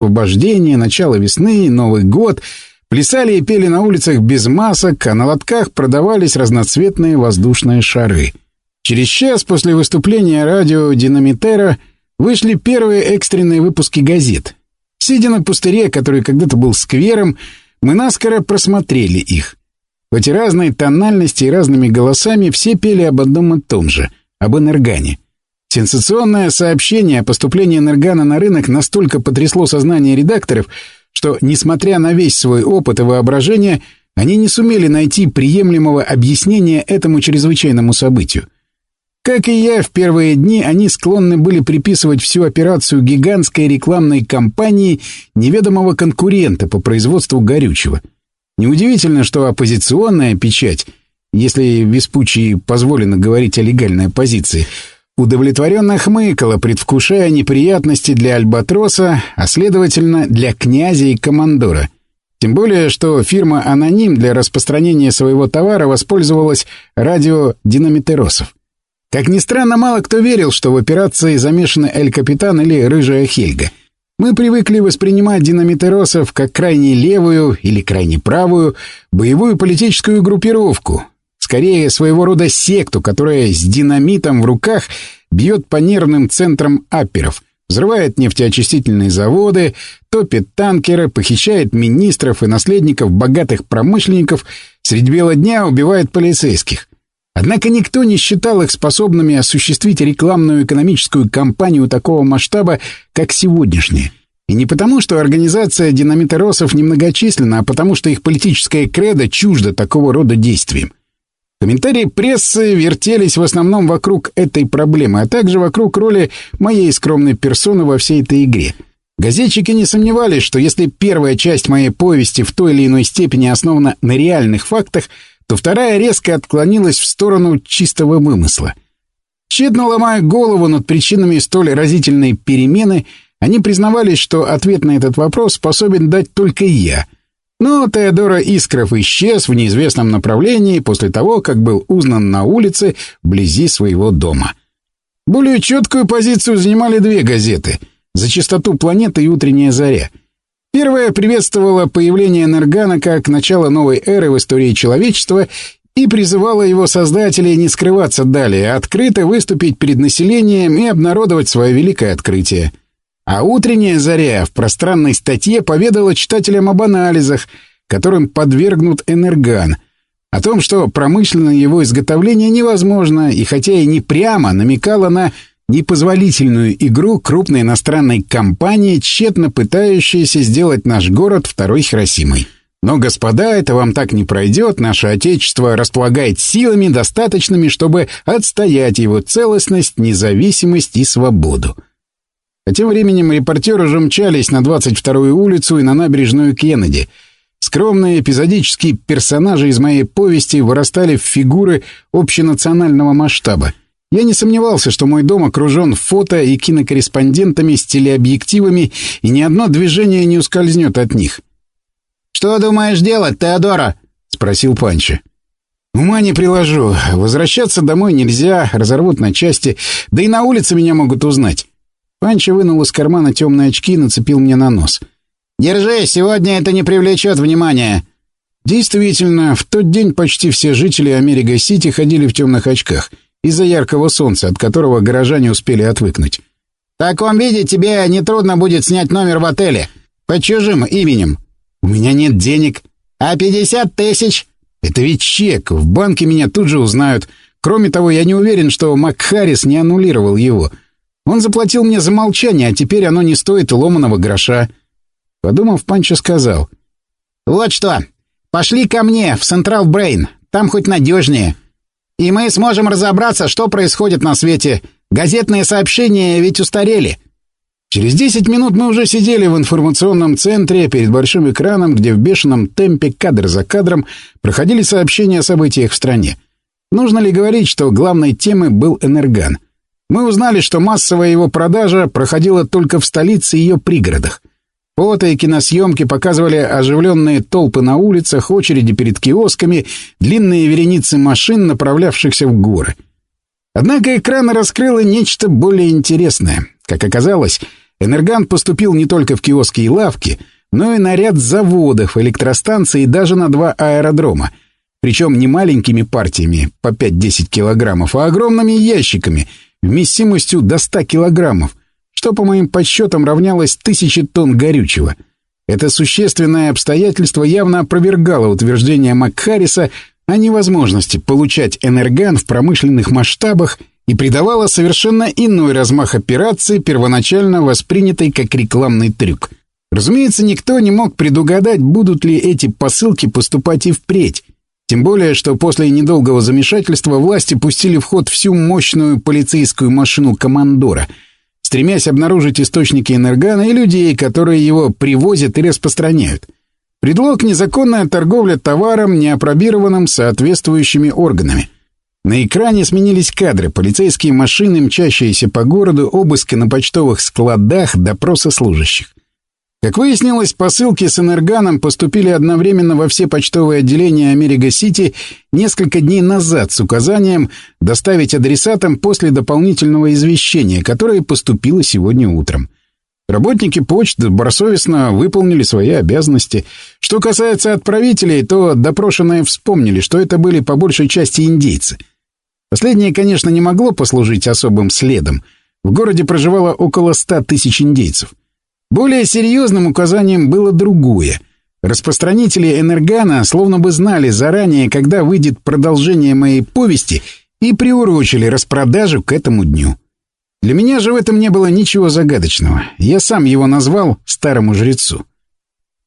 освобождение, начало весны, Новый год. Плясали и пели на улицах без масок, а на лотках продавались разноцветные воздушные шары. Через час после выступления радио «Динамитера» вышли первые экстренные выпуски газет. Сидя на пустыре, который когда-то был сквером, мы наскоро просмотрели их. Хоть и разной тональности и разными голосами, все пели об одном и том же — об энергане. Сенсационное сообщение о поступлении энергана на рынок настолько потрясло сознание редакторов, что, несмотря на весь свой опыт и воображение, они не сумели найти приемлемого объяснения этому чрезвычайному событию. Как и я, в первые дни они склонны были приписывать всю операцию гигантской рекламной кампании неведомого конкурента по производству горючего — Неудивительно, что оппозиционная печать, если Веспучии позволено говорить о легальной оппозиции, удовлетворенно хмыкала, предвкушая неприятности для Альбатроса, а следовательно для князя и командора. Тем более, что фирма «Аноним» для распространения своего товара воспользовалась радиодинамитеросов. Как ни странно, мало кто верил, что в операции замешаны Эль-Капитан или Рыжая Хельга — мы привыкли воспринимать динамитеросов как крайне левую или крайне правую боевую политическую группировку, скорее своего рода секту, которая с динамитом в руках бьет по нервным центрам аперов, взрывает нефтеочистительные заводы, топит танкеры, похищает министров и наследников богатых промышленников, средь бела дня убивает полицейских. Однако никто не считал их способными осуществить рекламную экономическую кампанию такого масштаба, как сегодняшняя. И не потому, что организация динамитеросов немногочисленна, а потому, что их политическая кредо чуждо такого рода действиям. Комментарии прессы вертелись в основном вокруг этой проблемы, а также вокруг роли моей скромной персоны во всей этой игре. Газетчики не сомневались, что если первая часть моей повести в той или иной степени основана на реальных фактах – то вторая резко отклонилась в сторону чистого вымысла. Тщетно ломая голову над причинами столь разительной перемены, они признавались, что ответ на этот вопрос способен дать только я. Но Теодора Искров исчез в неизвестном направлении после того, как был узнан на улице вблизи своего дома. Более четкую позицию занимали две газеты «За чистоту планеты» и «Утренняя заря». Первая приветствовала появление Энергана как начало новой эры в истории человечества и призывала его создателей не скрываться далее, а открыто выступить перед населением и обнародовать свое великое открытие. А утренняя заря в пространной статье поведала читателям об анализах, которым подвергнут Энерган, о том, что промышленное его изготовление невозможно, и хотя и не прямо намекала на непозволительную игру крупной иностранной компании, тщетно пытающейся сделать наш город второй Хиросимой. Но, господа, это вам так не пройдет, наше Отечество располагает силами, достаточными, чтобы отстоять его целостность, независимость и свободу. А тем временем репортеры уже мчались на 22-ю улицу и на набережную Кеннеди. Скромные эпизодические персонажи из моей повести вырастали в фигуры общенационального масштаба — я не сомневался, что мой дом окружен фото- и кинокорреспондентами с телеобъективами, и ни одно движение не ускользнет от них. «Что думаешь делать, Теодора?» — спросил Панчи. «Ума не приложу. Возвращаться домой нельзя, разорвут на части, да и на улице меня могут узнать». Панчи вынул из кармана темные очки и нацепил мне на нос. «Держи, сегодня это не привлечет внимания». Действительно, в тот день почти все жители Америка-Сити ходили в темных очках — из-за яркого солнца, от которого горожане успели отвыкнуть. «В таком виде тебе нетрудно будет снять номер в отеле. Под чужим именем. У меня нет денег. А пятьдесят тысяч?» «Это ведь чек. В банке меня тут же узнают. Кроме того, я не уверен, что МакХаррис не аннулировал его. Он заплатил мне за молчание, а теперь оно не стоит ломаного гроша». Подумав, Панчо сказал. «Вот что. Пошли ко мне, в Централ Брейн. Там хоть надежнее». И мы сможем разобраться, что происходит на свете. Газетные сообщения ведь устарели. Через десять минут мы уже сидели в информационном центре перед большим экраном, где в бешеном темпе кадр за кадром проходили сообщения о событиях в стране. Нужно ли говорить, что главной темой был «Энерган»? Мы узнали, что массовая его продажа проходила только в столице и ее пригородах. Фото и киносъемки показывали оживленные толпы на улицах, очереди перед киосками, длинные вереницы машин, направлявшихся в горы. Однако экран раскрыло нечто более интересное. Как оказалось, Энерган поступил не только в киоски и лавки, но и на ряд заводов, электростанций и даже на два аэродрома. Причем не маленькими партиями по 5-10 килограммов, а огромными ящиками вместимостью до 100 килограммов, что, по моим подсчетам, равнялось тысяче тонн горючего. Это существенное обстоятельство явно опровергало утверждение Макхариса о невозможности получать энерган в промышленных масштабах и придавало совершенно иной размах операции, первоначально воспринятой как рекламный трюк. Разумеется, никто не мог предугадать, будут ли эти посылки поступать и впредь. Тем более, что после недолгого замешательства власти пустили в ход всю мощную полицейскую машину командора, стремясь обнаружить источники энергана и людей, которые его привозят и распространяют. Предлог — незаконная торговля товаром, не опробированным соответствующими органами. На экране сменились кадры, полицейские машины, мчащиеся по городу, обыски на почтовых складах, допросы служащих. Как выяснилось, посылки с энерганом поступили одновременно во все почтовые отделения Америка-Сити несколько дней назад с указанием доставить адресатам после дополнительного извещения, которое поступило сегодня утром. Работники почты добросовестно выполнили свои обязанности. Что касается отправителей, то допрошенные вспомнили, что это были по большей части индейцы. Последнее, конечно, не могло послужить особым следом. В городе проживало около ста тысяч индейцев. Более серьезным указанием было другое. Распространители Энергана словно бы знали заранее, когда выйдет продолжение моей повести, и приурочили распродажу к этому дню. Для меня же в этом не было ничего загадочного. Я сам его назвал «старому жрецу».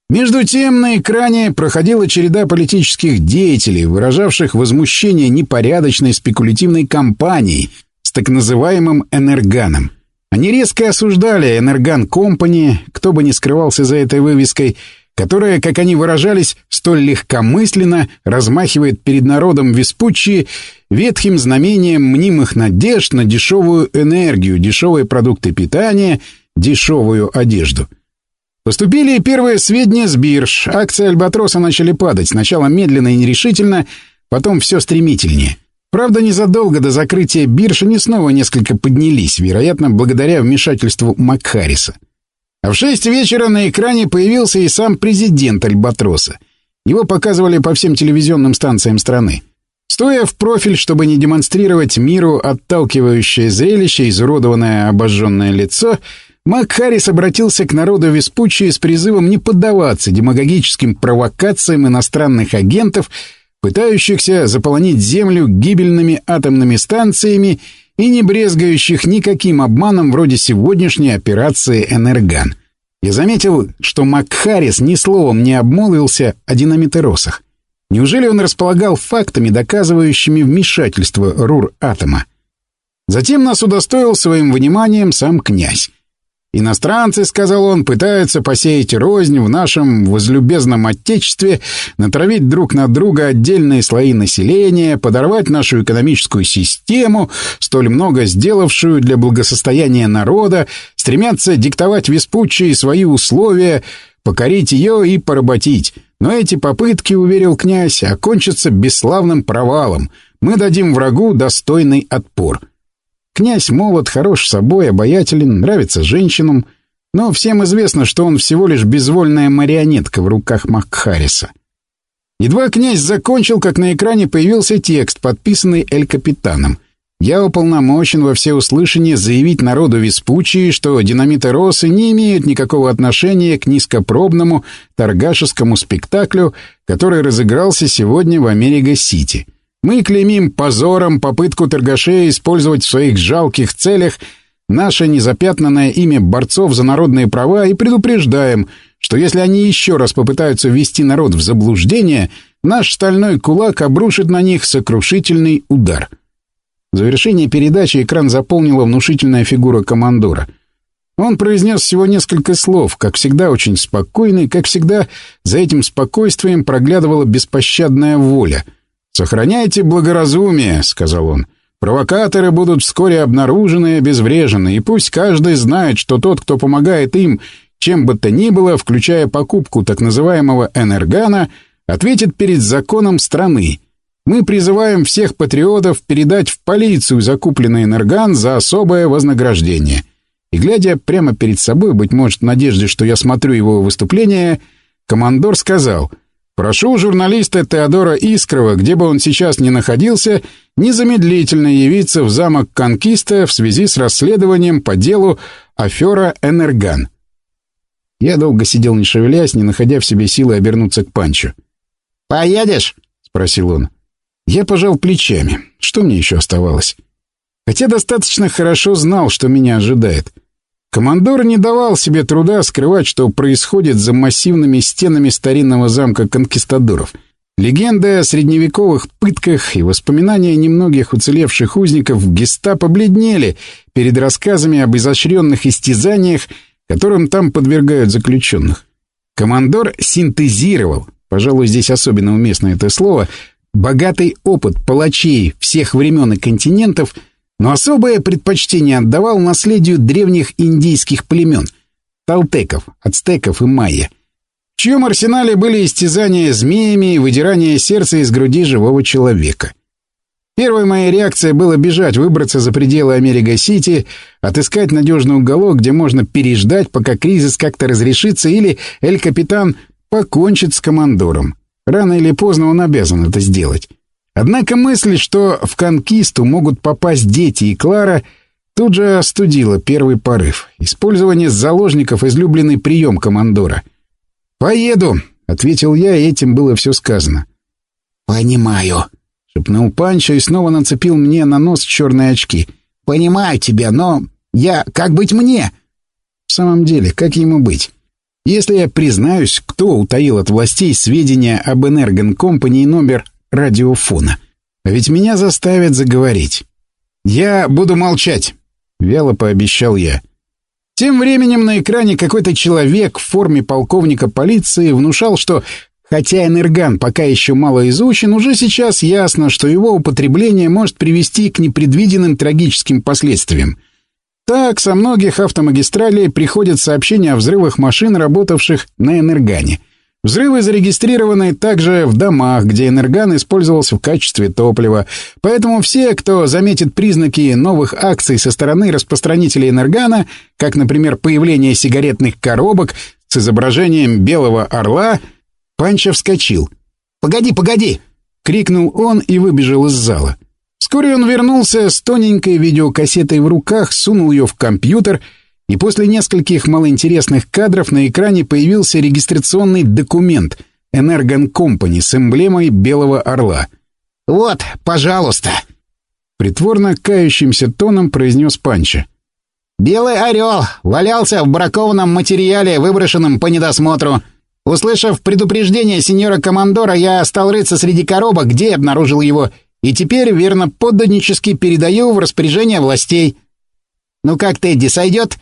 Между тем на экране проходила череда политических деятелей, выражавших возмущение непорядочной спекулятивной кампанией с так называемым «энерганом». Они резко осуждали «Энерган Компани», кто бы ни скрывался за этой вывеской, которая, как они выражались, столь легкомысленно размахивает перед народом Веспуччи ветхим знамением мнимых надежд на дешевую энергию, дешевые продукты питания, дешевую одежду. Поступили первые сведения с бирж. Акции «Альбатроса» начали падать, сначала медленно и нерешительно, потом все стремительнее. Правда, незадолго до закрытия биржи они снова несколько поднялись, вероятно, благодаря вмешательству Макхариса. А в шесть вечера на экране появился и сам президент Альбатроса. Его показывали по всем телевизионным станциям страны. Стоя в профиль, чтобы не демонстрировать миру отталкивающее зрелище, изуродованное обожженное лицо, Макхарис обратился к народу Веспуччи с призывом не поддаваться демагогическим провокациям иностранных агентов, пытающихся заполонить Землю гибельными атомными станциями и не брезгающих никаким обманом вроде сегодняшней операции «Энерган». Я заметил, что Макхарис ни словом не обмолвился о динамитеросах. Неужели он располагал фактами, доказывающими вмешательство РУР-атома? Затем нас удостоил своим вниманием сам князь. Иностранцы, сказал он, пытаются посеять рознь в нашем возлюбезном отечестве, натравить друг на друга отдельные слои населения, подорвать нашу экономическую систему, столь много сделавшую для благосостояния народа, стремятся диктовать Веспуччи свои условия, покорить ее и поработить. Но эти попытки, уверил князь, окончатся бесславным провалом. Мы дадим врагу достойный отпор. Князь молод, хорош собой, обаятелен, нравится женщинам, но всем известно, что он всего лишь безвольная марионетка в руках Макхариса. Едва князь закончил, как на экране появился текст, подписанный Эль-Капитаном. «Я уполномочен во всеуслышание заявить народу Веспучии, что динамиты Росы не имеют никакого отношения к низкопробному торгашескому спектаклю, который разыгрался сегодня в Америка-Сити». Мы клеймим позором попытку торгашей использовать в своих жалких целях наше незапятнанное имя борцов за народные права и предупреждаем, что если они еще раз попытаются ввести народ в заблуждение, наш стальной кулак обрушит на них сокрушительный удар. В завершении передачи экран заполнила внушительная фигура командора. Он произнес всего несколько слов, как всегда очень спокойный, как всегда за этим спокойствием проглядывала беспощадная воля — «Сохраняйте благоразумие», — сказал он. «Провокаторы будут вскоре обнаружены и обезврежены, и пусть каждый знает, что тот, кто помогает им, чем бы то ни было, включая покупку так называемого «энергана», ответит перед законом страны. Мы призываем всех патриотов передать в полицию закупленный энерган за особое вознаграждение. и, глядя прямо перед собой, быть может, в надежде, что я смотрю его выступление, командор сказал «Прошу журналиста Теодора Искрова, где бы он сейчас ни находился, незамедлительно явиться в замок Конкиста в связи с расследованием по делу афера «Энерган». Я долго сидел не шевелясь, не находя в себе силы обернуться к Панчу. «Поедешь?» — спросил он. Я пожал плечами. Что мне еще оставалось? Хотя достаточно хорошо знал, что меня ожидает. Командор не давал себе труда скрывать, что происходит за массивными стенами старинного замка конкистадоров. Легенды о средневековых пытках и воспоминания немногих уцелевших узников гестапо бледнели перед рассказами об изощренных истязаниях, которым там подвергают заключенных. Командор синтезировал, пожалуй, здесь особенно уместно это слово, богатый опыт палачей всех времен и континентов, но особое предпочтение отдавал наследию древних индийских племен — талтеков, ацтеков и майя — в чьем арсенале были истязания змеями и выдирание сердца из груди живого человека. Первой моей реакцией было бежать, выбраться за пределы Америка-Сити, отыскать надежный уголок, где можно переждать, пока кризис как-то разрешится, или Эль-Капитан покончит с командором. Рано или поздно он обязан это сделать. Однако мысль, что в конкисту могут попасть дети и Клара, тут же остудила первый порыв. Использование заложников — излюбленный прием командора — «Поеду», — ответил я, и этим было все сказано. «Понимаю», — шепнул Панчо и снова нацепил мне на нос черные очки. «Понимаю тебя, но я... Как быть мне?» «В самом деле, как ему быть?» Если я признаюсь, кто утаил от властей сведения об Энергон Компании номер радиофона? Ведь меня заставят заговорить. «Я буду молчать», — вяло пообещал я. Тем временем на экране какой-то человек в форме полковника полиции внушал, что Хотя энерган пока еще мало изучен, уже сейчас ясно, что его употребление может привести к непредвиденным трагическим последствиям. Так, со многих автомагистралей приходят сообщения о взрывах машин, работавших на энергане – Взрывы зарегистрированы также в домах, где энерган использовался в качестве топлива. Поэтому все, кто заметит признаки новых акций со стороны распространителей энергана, как, например, появление сигаретных коробок с изображением белого орла, Панча вскочил. «Погоди, погоди!» — крикнул он и выбежал из зала. Вскоре он вернулся с тоненькой видеокассетой в руках, сунул ее в компьютер — и после нескольких малоинтересных кадров на экране появился регистрационный документ «Энергон Компани» с эмблемой Белого Орла. «Вот, пожалуйста!» Притворно кающимся тоном произнес Панча. «Белый орел валялся в бракованном материале, выброшенном по недосмотру. Услышав предупреждение сеньора-командора, я стал рыться среди коробок, где обнаружил его, и теперь верно подданнически передаю в распоряжение властей. Ну как, Тедди, сойдет?»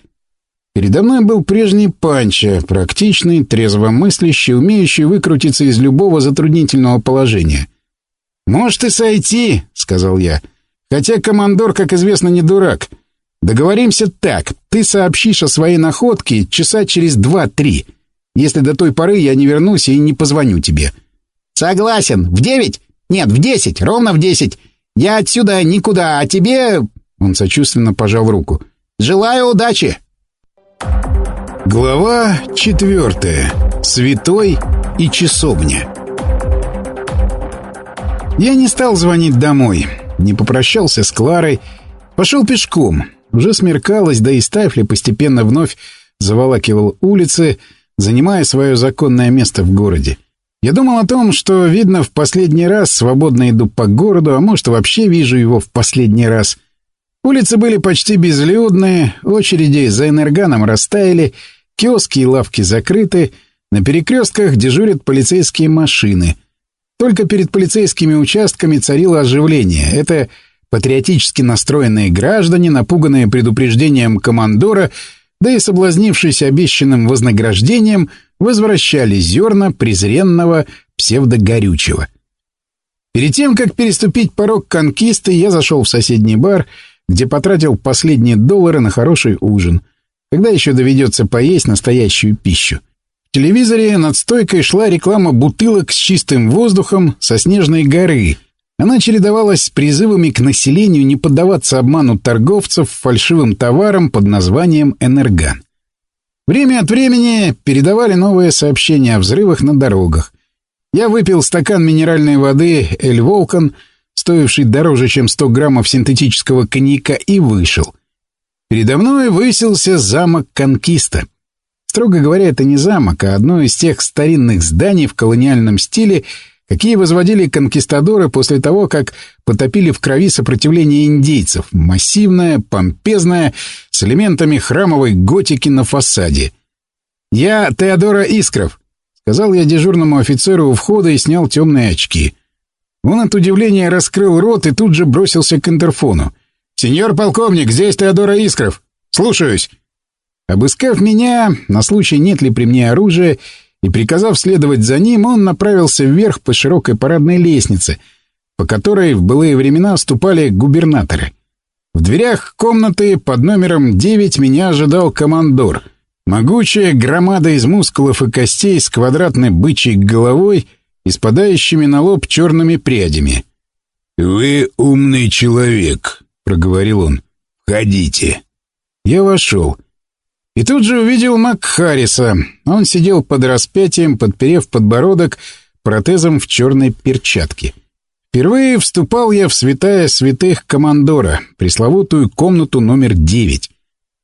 Передо мной был прежний Панча, практичный, трезвомыслящий, умеющий выкрутиться из любого затруднительного положения. «Может и сойти», — сказал я. «Хотя командор, как известно, не дурак. Договоримся так. Ты сообщишь о своей находке часа через два-три. Если до той поры я не вернусь и не позвоню тебе». «Согласен. В девять? Нет, в десять. Ровно в десять. Я отсюда никуда, а тебе...» Он сочувственно пожал руку. «Желаю удачи!» Глава четвертая. Святой и часовня. Я не стал звонить домой, не попрощался с Кларой, пошел пешком. Уже смеркалось, да и Стайфли постепенно вновь заволакивал улицы, занимая свое законное место в городе. Я думал о том, что, видно, в последний раз свободно иду по городу, а может, вообще вижу его в последний раз — Улицы были почти безлюдные, очереди за энерганом растаяли, киоски и лавки закрыты, на перекрестках дежурят полицейские машины. Только перед полицейскими участками царило оживление. Это патриотически настроенные граждане, напуганные предупреждением командора, да и соблазнившись обещанным вознаграждением, возвращали зерна презренного псевдогорючего. Перед тем, как переступить порог конкисты, я зашел в соседний бар — где потратил последние доллары на хороший ужин. Когда еще доведется поесть настоящую пищу? В телевизоре над стойкой шла реклама бутылок с чистым воздухом со снежной горы. Она чередовалась с призывами к населению не поддаваться обману торговцев фальшивым товаром под названием «Энерган». Время от времени передавали новые сообщения о взрывах на дорогах. Я выпил стакан минеральной воды «Эль Волкан», стоивший дороже, чем 100 граммов синтетического коньяка, и вышел. Передо мной высился замок Конкиста. Строго говоря, это не замок, а одно из тех старинных зданий в колониальном стиле, какие возводили конкистадоры после того, как потопили в крови сопротивление индейцев, массивное, помпезное, с элементами храмовой готики на фасаде. «Я Теодора Искров», — сказал я дежурному офицеру у входа и снял темные очки. Он от удивления раскрыл рот и тут же бросился к интерфону. «Сеньор полковник, здесь Теодора Искров. Слушаюсь». Обыскав меня, на случай нет ли при мне оружия, и, приказав следовать за ним, он направился вверх по широкой парадной лестнице, по которой в былые времена вступали губернаторы. В дверях комнаты под номером 9 меня ожидал командор. Могучая громада из мускулов и костей с квадратной бычьей головой и спадающими на лоб черными прядями. «Вы умный человек», — проговорил он. «Входите». Я вошел. И тут же увидел Макхариса. Он сидел под распятием, подперев подбородок протезом в черной перчатке. Впервые вступал я в святая святых командора, пресловутую комнату номер девять.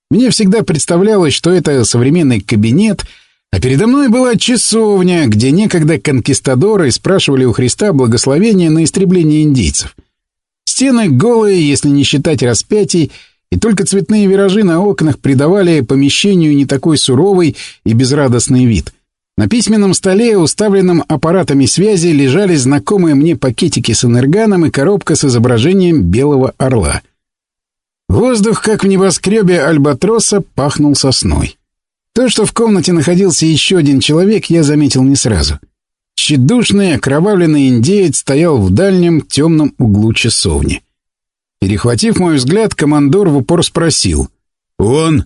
Мне всегда представлялось, что это современный кабинет, а передо мной была часовня, где некогда конкистадоры спрашивали у Христа благословения на истребление индейцев. Стены голые, если не считать распятий, и только цветные виражи на окнах придавали помещению не такой суровый и безрадостный вид. На письменном столе, уставленном аппаратами связи, лежали знакомые мне пакетики с энерганом и коробка с изображением белого орла. Воздух, как в небоскребе Альбатроса, пахнул сосной. То, что в комнате находился еще один человек, я заметил не сразу. Тщедушный, окровавленный индеец стоял в дальнем темном углу часовни. Перехватив мой взгляд, командор в упор спросил. «Он?»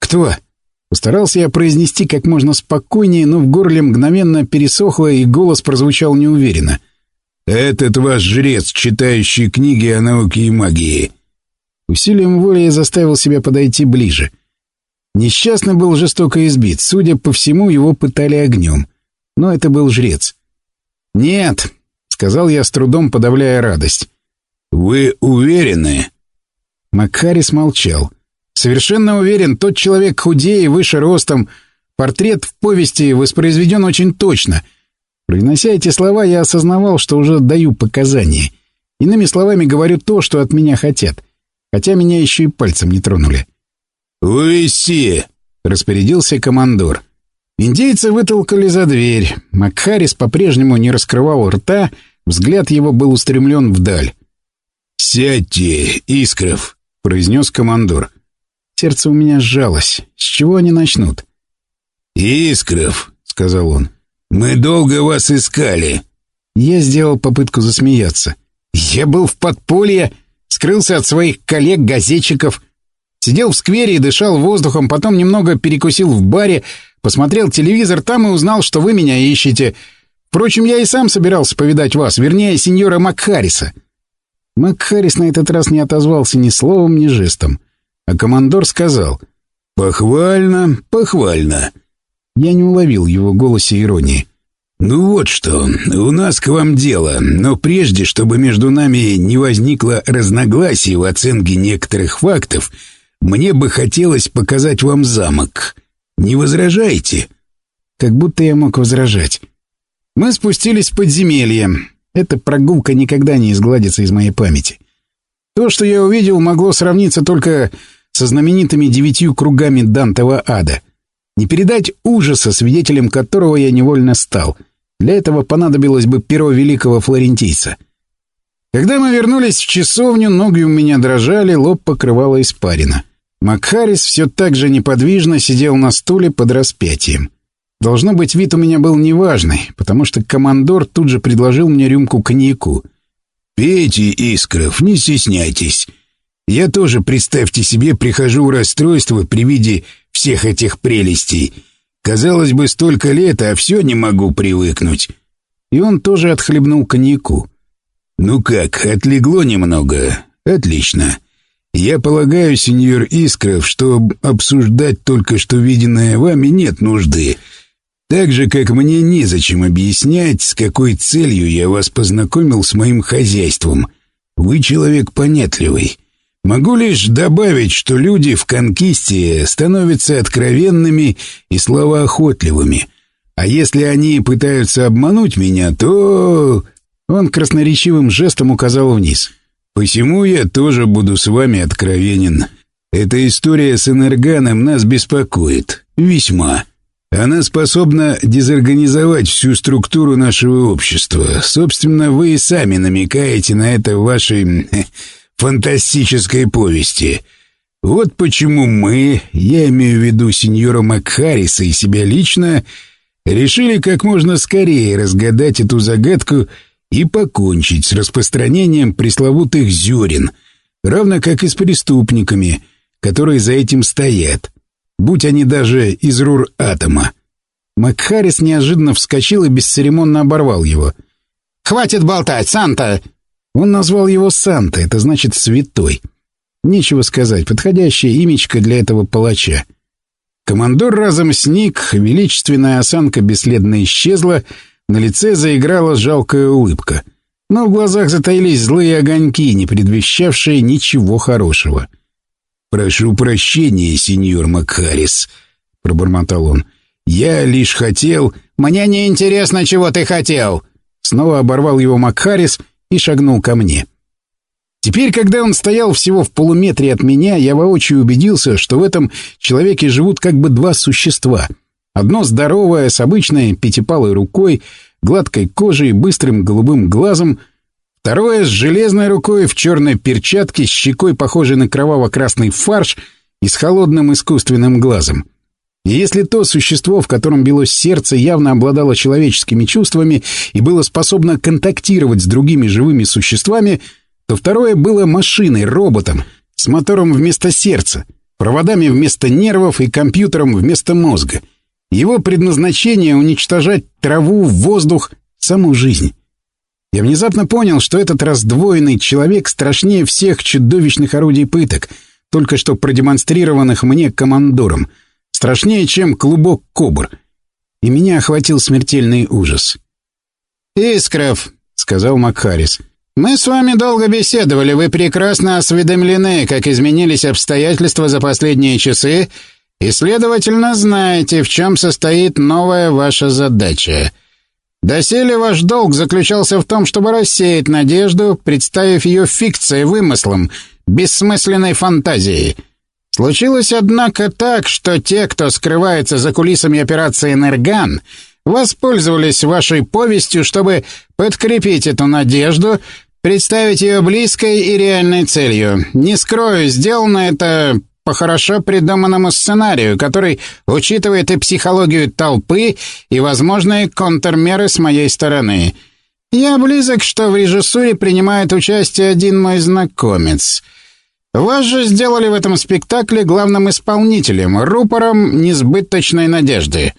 «Кто?» Постарался я произнести как можно спокойнее, но в горле мгновенно пересохло, и голос прозвучал неуверенно. «Этот ваш жрец, читающий книги о науке и магии». Усилием воли я заставил себя подойти ближе. Несчастный был жестоко избит. Судя по всему, его пытали огнем. Но это был жрец. «Нет», — сказал я с трудом, подавляя радость. «Вы уверены?» Макхарис молчал. «Совершенно уверен, тот человек худее, выше ростом. Портрет в повести воспроизведен очень точно. Произнося эти слова, я осознавал, что уже даю показания. Иными словами, говорю то, что от меня хотят. Хотя меня еще и пальцем не тронули». «Увести!» — распорядился командор. Индейцы вытолкали за дверь. Макхарис по-прежнему не раскрывал рта, взгляд его был устремлен вдаль. «Сядьте, Искров», — произнес командор. Сердце у меня сжалось. С чего они начнут? «Искров», — сказал он, — «мы долго вас искали». Я сделал попытку засмеяться. Я был в подполье, скрылся от своих коллег-газетчиков, сидел в сквере и дышал воздухом, потом немного перекусил в баре, посмотрел телевизор там и узнал, что вы меня ищете. Впрочем, я и сам собирался повидать вас, вернее, сеньора Макхариса. Мак Харрис на этот раз не отозвался ни словом, ни жестом. А командор сказал «Похвально, похвально». Я не уловил его голосе иронии. «Ну вот что, у нас к вам дело, но прежде, чтобы между нами не возникло разногласий в оценке некоторых фактов, мне бы хотелось показать вам замок. Не возражаете?» Как будто я мог возражать. Мы спустились в подземелье. Эта прогулка никогда не изгладится из моей памяти. То, что я увидел, могло сравниться только со знаменитыми девятью кругами Дантова ада. Не передать ужаса, свидетелем которого я невольно стал. Для этого понадобилось бы перо великого флорентийца. Когда мы вернулись в часовню, ноги у меня дрожали, лоб покрывала испарина. Макхарис все так же неподвижно сидел на стуле под распятием. Должно быть, вид у меня был неважный, потому что командор тут же предложил мне рюмку коньяку. «Пейте, Искров, не стесняйтесь. Я тоже, представьте себе, прихожу в расстройство при виде всех этих прелестей. Казалось бы, столько лет, а все не могу привыкнуть». И он тоже отхлебнул коньяку. «Ну как, отлегло немного? Отлично. Я полагаю, сеньор Искров, что обсуждать только что виденное вами нет нужды. Так же, как мне незачем объяснять, с какой целью я вас познакомил с моим хозяйством. Вы человек понятливый. Могу лишь добавить, что люди в конкисте становятся откровенными и словоохотливыми. А если они пытаются обмануть меня, то...» Он красноречивым жестом указал вниз. Посему я тоже буду с вами откровенен. Эта история с энерганом нас беспокоит. Весьма. Она способна дезорганизовать всю структуру нашего общества. Собственно, вы и сами намекаете на это в вашей фантастической повести. Вот почему мы, я имею в виду сеньора Макхариса и себя лично, решили как можно скорее разгадать эту загадку и покончить с распространением пресловутых зерен, равно как и с преступниками, которые за этим стоят, будь они даже из рур атома. Макхарис неожиданно вскочил и бесцеремонно оборвал его. «Хватит болтать, Санта!» Он назвал его Санта, это значит «святой». Нечего сказать, подходящее имечко для этого палача. Командор разом сник, величественная осанка бесследно исчезла, на лице заиграла жалкая улыбка. Но в глазах затаились злые огоньки, не предвещавшие ничего хорошего. «Прошу прощения, сеньор Макхарис», — пробормотал он. «Я лишь хотел...» «Мне не интересно, чего ты хотел!» Снова оборвал его Макхарис и шагнул ко мне. Теперь, когда он стоял всего в полуметре от меня, я воочию убедился, что в этом человеке живут как бы два существа — Одно здоровое, с обычной пятипалой рукой, гладкой кожей, быстрым голубым глазом. Второе с железной рукой в черной перчатке, щекой, похожей на кроваво-красный фарш и с холодным искусственным глазом. И если то существо, в котором билось сердце, явно обладало человеческими чувствами и было способно контактировать с другими живыми существами, то второе было машиной, роботом, с мотором вместо сердца, проводами вместо нервов и компьютером вместо мозга — его предназначение — уничтожать траву, воздух, саму жизнь. Я внезапно понял, что этот раздвоенный человек страшнее всех чудовищных орудий пыток, только что продемонстрированных мне командором. Страшнее, чем клубок кобр. И меня охватил смертельный ужас. «Искров», — сказал Макхарис, — «мы с вами долго беседовали, вы прекрасно осведомлены, как изменились обстоятельства за последние часы, и, следовательно, знаете, в чем состоит новая ваша задача. Доселе ваш долг заключался в том, чтобы рассеять надежду, представив ее фикцией, вымыслом, бессмысленной фантазией. Случилось, однако, так, что те, кто скрывается за кулисами операции «Энерган», воспользовались вашей повестью, чтобы подкрепить эту надежду, представить ее близкой и реальной целью. Не скрою, сделано это по хорошо придуманному сценарию, который учитывает и психологию толпы, и возможные контрмеры с моей стороны. Я близок, что в режиссуре принимает участие один мой знакомец. Вас же сделали в этом спектакле главным исполнителем, рупором несбыточной надежды.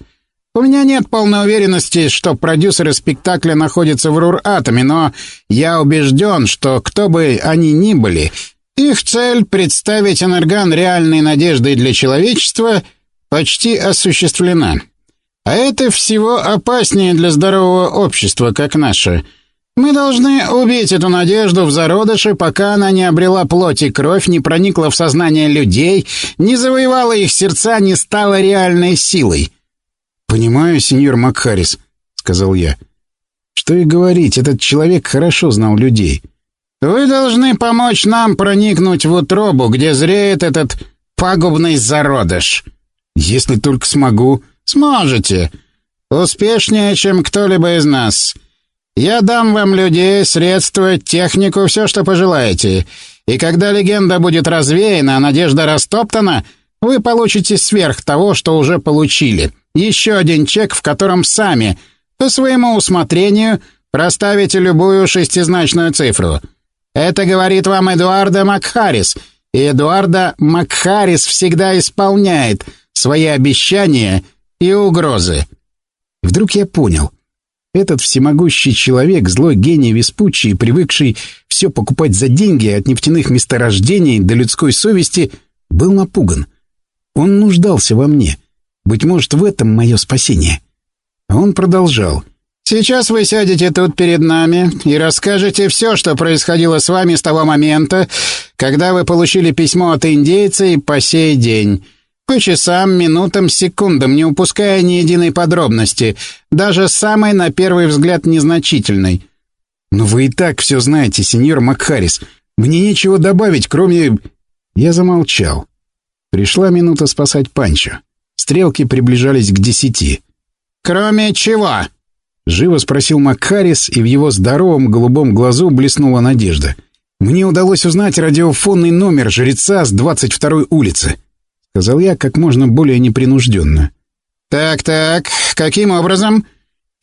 У меня нет полной уверенности, что продюсеры спектакля находятся в Рур-Атоме, но я убежден, что кто бы они ни были, их цель — представить энерган реальной надеждой для человечества — почти осуществлена. А это всего опаснее для здорового общества, как наше. Мы должны убить эту надежду в зародыше, пока она не обрела плоть и кровь, не проникла в сознание людей, не завоевала их сердца, не стала реальной силой. «Понимаю, сеньор Макхарис», — сказал я. «Что и говорить, этот человек хорошо знал людей». Вы должны помочь нам проникнуть в утробу, где зреет этот пагубный зародыш. Если только смогу. Сможете. Успешнее, чем кто-либо из нас. Я дам вам людей, средства, технику, все, что пожелаете. И когда легенда будет развеяна, а надежда растоптана, вы получите сверх того, что уже получили. Еще один чек, в котором сами, по своему усмотрению, проставите любую шестизначную цифру — это говорит вам Эдуарда Макхарис, и Эдуарда Макхарис всегда исполняет свои обещания и угрозы. Вдруг я понял. Этот всемогущий человек, злой гений Веспуччи, привыкший все покупать за деньги от нефтяных месторождений до людской совести, был напуган. Он нуждался во мне. Быть может, в этом мое спасение. Он продолжал. «Сейчас вы сядете тут перед нами и расскажете все, что происходило с вами с того момента, когда вы получили письмо от индейца и по сей день. По часам, минутам, секундам, не упуская ни единой подробности, даже самой, на первый взгляд, незначительной». «Но вы и так все знаете, сеньор Макхарис. Мне нечего добавить, кроме...» Я замолчал. Пришла минута спасать Панчо. Стрелки приближались к десяти. «Кроме чего?» Живо спросил Макхарис, и в его здоровом голубом глазу блеснула надежда. «Мне удалось узнать радиофонный номер жреца с 22-й улицы», — сказал я как можно более непринужденно. «Так-так, каким образом?»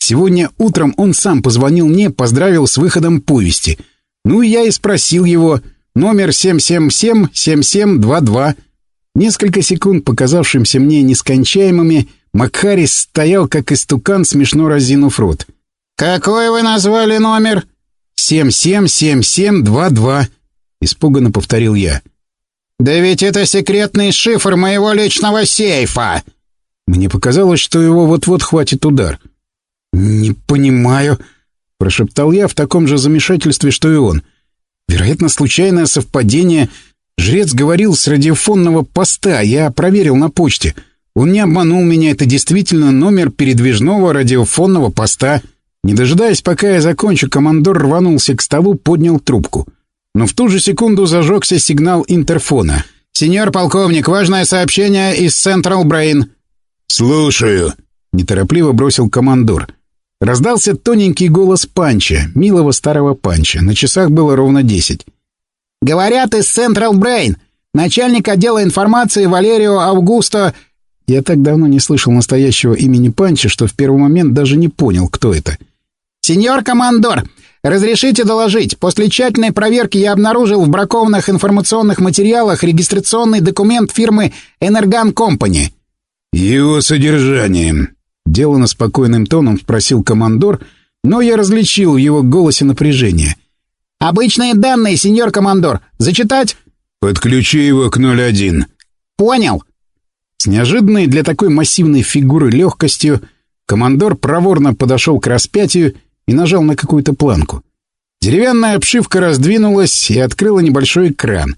Сегодня утром он сам позвонил мне, поздравил с выходом повести. Ну, я и спросил его. Номер 777-7722. Несколько секунд, показавшимся мне нескончаемыми, Макхарис стоял, как истукан, смешно разинув рот. «Какой вы назвали номер?» «777722», — испуганно повторил я. «Да ведь это секретный шифр моего личного сейфа!» Мне показалось, что его вот-вот хватит удар. «Не понимаю», — прошептал я в таком же замешательстве, что и он. «Вероятно, случайное совпадение. Жрец говорил с радиофонного поста, я проверил на почте». Он не обманул меня, это действительно номер передвижного радиофонного поста. Не дожидаясь, пока я закончу, командор рванулся к столу, поднял трубку. Но в ту же секунду зажегся сигнал интерфона. «Сеньор полковник, важное сообщение из Централ Брейн». «Слушаю», — неторопливо бросил командор. Раздался тоненький голос Панча, милого старого Панча. На часах было ровно десять. «Говорят из Централ Брейн. Начальник отдела информации Валерио Аугусто я так давно не слышал настоящего имени Панча, что в первый момент даже не понял, кто это. «Сеньор командор, разрешите доложить. После тщательной проверки я обнаружил в бракованных информационных материалах регистрационный документ фирмы «Энерган Компани». «Его содержание», — делано спокойным тоном спросил командор, но я различил в его голосе напряжение. «Обычные данные, сеньор командор. Зачитать?» «Подключи его к 01». «Понял». С неожиданной для такой массивной фигуры легкостью командор проворно подошел к распятию и нажал на какую-то планку. Деревянная обшивка раздвинулась и открыла небольшой экран.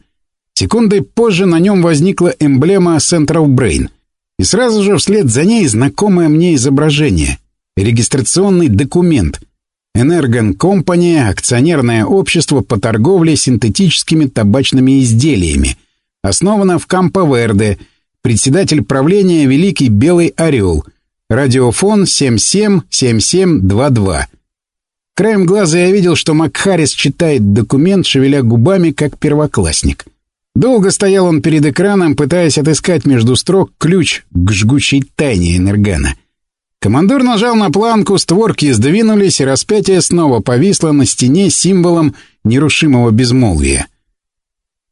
Секундой позже на нем возникла эмблема Central Brain. И сразу же вслед за ней знакомое мне изображение. Регистрационный документ. Энергон Компани, акционерное общество по торговле синтетическими табачными изделиями. Основано в Кампо-Верде – Председатель правления Великий Белый Орел. Радиофон 777722. Краем глаза я видел, что Макхарис читает документ, шевеля губами, как первоклассник. Долго стоял он перед экраном, пытаясь отыскать между строк ключ к жгучей тайне Энергана. Командор нажал на планку, створки сдвинулись, и распятие снова повисло на стене символом нерушимого безмолвия.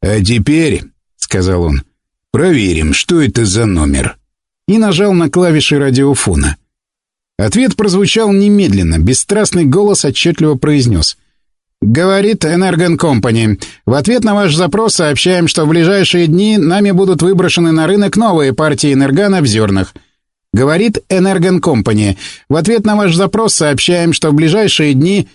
«А теперь», — сказал он, — Проверим, что это за номер. И нажал на клавиши радиофона. Ответ прозвучал немедленно, бесстрастный голос отчетливо произнес. «Говорит Энергон Компани. В ответ на ваш запрос сообщаем, что в ближайшие дни нами будут выброшены на рынок новые партии энергана в зернах. Говорит Энергон Компани. В ответ на ваш запрос сообщаем, что в ближайшие дни...»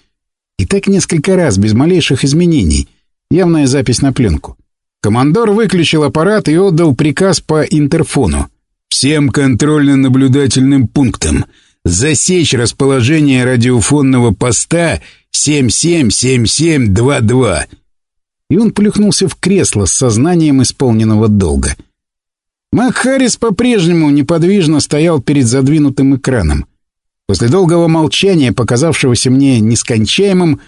И так несколько раз, без малейших изменений. Явная запись на пленку. Командор выключил аппарат и отдал приказ по интерфону. «Всем контрольно-наблюдательным пунктам засечь расположение радиофонного поста 777722». И он плюхнулся в кресло с сознанием исполненного долга. Макхарис по-прежнему неподвижно стоял перед задвинутым экраном. После долгого молчания, показавшегося мне нескончаемым,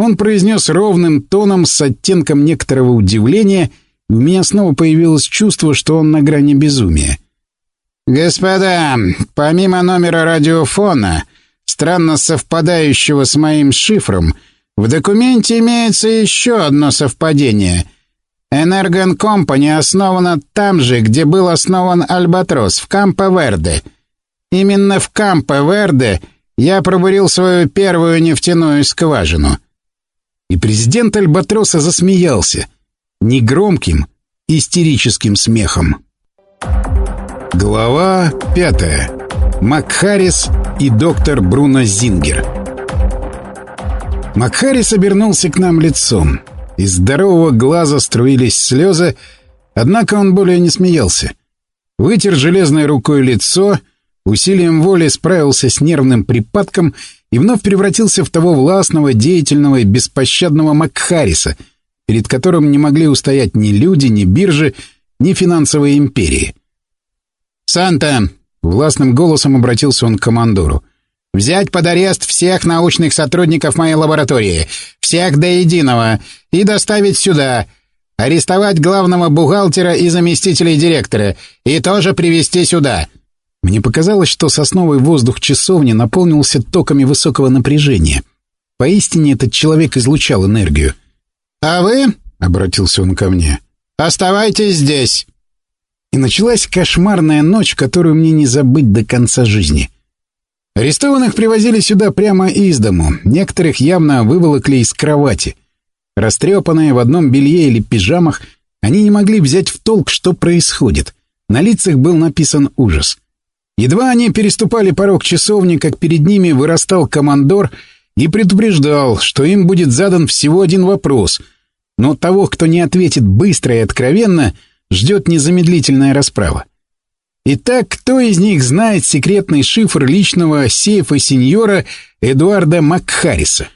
он произнес ровным тоном с оттенком некоторого удивления, и у меня снова появилось чувство, что он на грани безумия. «Господа, помимо номера радиофона, странно совпадающего с моим шифром, в документе имеется еще одно совпадение. Энергон Компани основана там же, где был основан Альбатрос, в Кампо-Верде. Именно в Кампо-Верде Я пробурил свою первую нефтяную скважину». И президент Альбатроса засмеялся. Негромким, истерическим смехом. Глава пятая. Макхарис и доктор Бруно Зингер. Макхарис обернулся к нам лицом. Из здорового глаза струились слезы, однако он более не смеялся. Вытер железной рукой лицо, усилием воли справился с нервным припадком и вновь превратился в того властного, деятельного и беспощадного Макхариса, перед которым не могли устоять ни люди, ни биржи, ни финансовые империи. «Санта!» — властным голосом обратился он к командору. «Взять под арест всех научных сотрудников моей лаборатории, всех до единого, и доставить сюда. Арестовать главного бухгалтера и заместителей директора, и тоже привести сюда». Мне показалось, что сосновый воздух часовни наполнился токами высокого напряжения. Поистине этот человек излучал энергию. «А вы?» — обратился он ко мне. «Оставайтесь здесь». И началась кошмарная ночь, которую мне не забыть до конца жизни. Арестованных привозили сюда прямо из дому, некоторых явно выволокли из кровати. Растрепанные в одном белье или пижамах, они не могли взять в толк, что происходит. На лицах был написан ужас. Едва они переступали порог часовни, как перед ними вырастал командор и предупреждал, что им будет задан всего один вопрос, но того, кто не ответит быстро и откровенно, ждет незамедлительная расправа. Итак, кто из них знает секретный шифр личного сейфа сеньора Эдуарда Макхариса?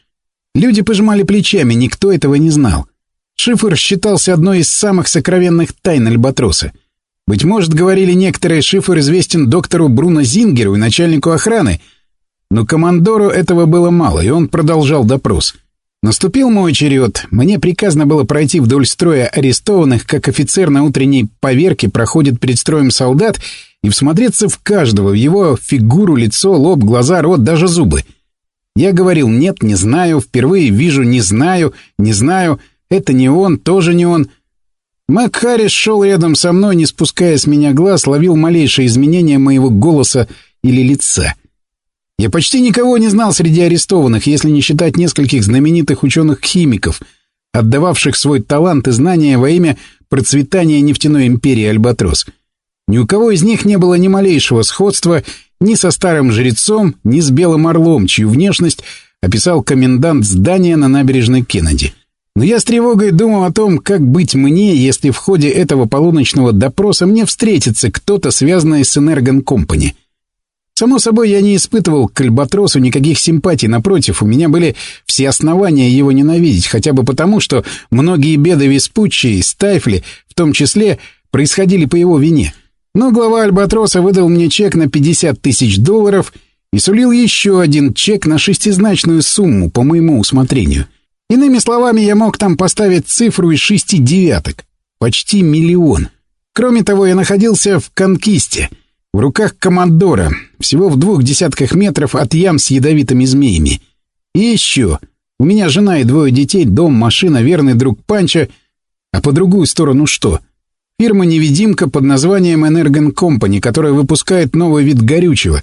Люди пожимали плечами, никто этого не знал. Шифр считался одной из самых сокровенных тайн Альбатроса — быть может, говорили некоторые, шифр известен доктору Бруно Зингеру и начальнику охраны, но командору этого было мало, и он продолжал допрос. Наступил мой черед. Мне приказано было пройти вдоль строя арестованных, как офицер на утренней поверке проходит перед строем солдат, и всмотреться в каждого, в его фигуру, лицо, лоб, глаза, рот, даже зубы. Я говорил «нет, не знаю», впервые вижу «не знаю», «не знаю», это не он, тоже не он — Мак Харрис шел рядом со мной, не спуская с меня глаз, ловил малейшие изменения моего голоса или лица. Я почти никого не знал среди арестованных, если не считать нескольких знаменитых ученых-химиков, отдававших свой талант и знания во имя процветания нефтяной империи Альбатрос. Ни у кого из них не было ни малейшего сходства ни со старым жрецом, ни с белым орлом, чью внешность описал комендант здания на набережной Кеннеди. Но я с тревогой думал о том, как быть мне, если в ходе этого полуночного допроса мне встретится кто-то, связанный с Энергон Компани. Само собой, я не испытывал к Альбатросу никаких симпатий, напротив, у меня были все основания его ненавидеть, хотя бы потому, что многие беды Веспуччи и Стайфли, в том числе, происходили по его вине. Но глава Альбатроса выдал мне чек на 50 тысяч долларов и сулил еще один чек на шестизначную сумму по моему усмотрению. Иными словами, я мог там поставить цифру из шести девяток. Почти миллион. Кроме того, я находился в Конкисте, в руках командора, всего в двух десятках метров от ям с ядовитыми змеями. И еще. У меня жена и двое детей, дом, машина, верный друг Панча. А по другую сторону что? Фирма-невидимка под названием Energon Company, которая выпускает новый вид горючего,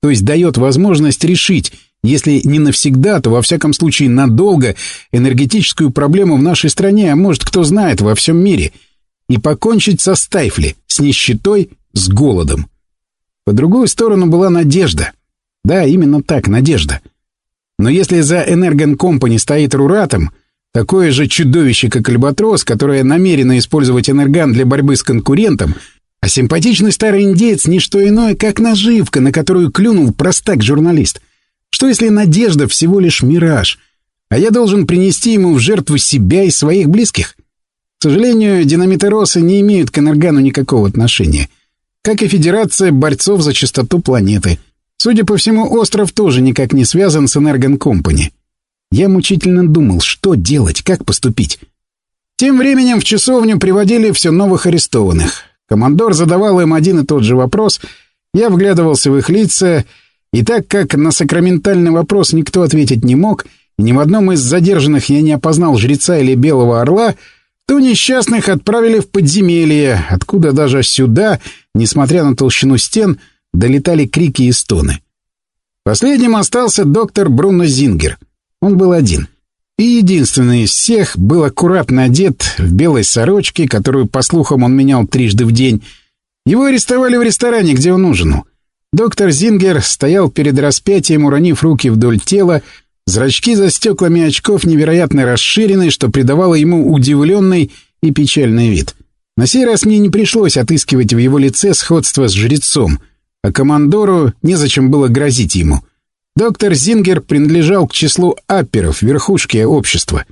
то есть дает возможность решить, если не навсегда, то во всяком случае надолго энергетическую проблему в нашей стране, а может, кто знает, во всем мире. И покончить со стайфли, с нищетой, с голодом. По другую сторону была надежда. Да, именно так, надежда. Но если за Энерген Компани стоит Руратом, такое же чудовище, как Альбатрос, которое намерено использовать энерган для борьбы с конкурентом, а симпатичный старый индеец — не что иное, как наживка, на которую клюнул простак-журналист — что если надежда всего лишь мираж, а я должен принести ему в жертву себя и своих близких? К сожалению, динамитеросы не имеют к Энергану никакого отношения. Как и Федерация борцов за чистоту планеты. Судя по всему, остров тоже никак не связан с Энергон Компани. Я мучительно думал, что делать, как поступить. Тем временем в часовню приводили все новых арестованных. Командор задавал им один и тот же вопрос. Я вглядывался в их лица и так как на сакраментальный вопрос никто ответить не мог, и ни в одном из задержанных я не опознал жреца или белого орла, то несчастных отправили в подземелье, откуда даже сюда, несмотря на толщину стен, долетали крики и стоны. Последним остался доктор Бруно Зингер. Он был один. И единственный из всех был аккуратно одет в белой сорочке, которую, по слухам, он менял трижды в день. Его арестовали в ресторане, где он ужинал. Доктор Зингер стоял перед распятием, уронив руки вдоль тела, зрачки за стеклами очков невероятно расширены, что придавало ему удивленный и печальный вид. На сей раз мне не пришлось отыскивать в его лице сходство с жрецом, а командору незачем было грозить ему. Доктор Зингер принадлежал к числу апперов, верхушки общества.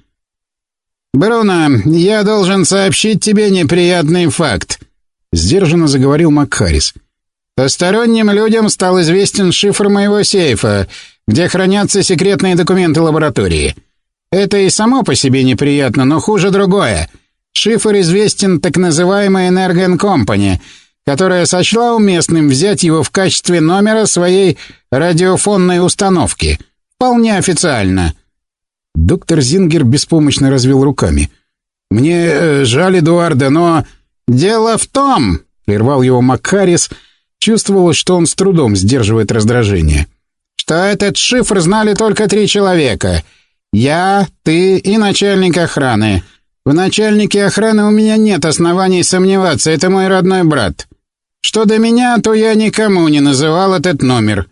«Бруно, я должен сообщить тебе неприятный факт», — сдержанно заговорил Макхарис. «Посторонним людям стал известен шифр моего сейфа, где хранятся секретные документы лаборатории. Это и само по себе неприятно, но хуже другое. Шифр известен так называемой Энерген Компани — которая сочла уместным взять его в качестве номера своей радиофонной установки. Вполне официально. Доктор Зингер беспомощно развел руками. «Мне э, жаль Эдуарда, но...» «Дело в том...» — прервал его Маккарис. Чувствовалось, что он с трудом сдерживает раздражение. «Что этот шифр знали только три человека. Я, ты и начальник охраны. В начальнике охраны у меня нет оснований сомневаться, это мой родной брат. Что до меня, то я никому не называл этот номер».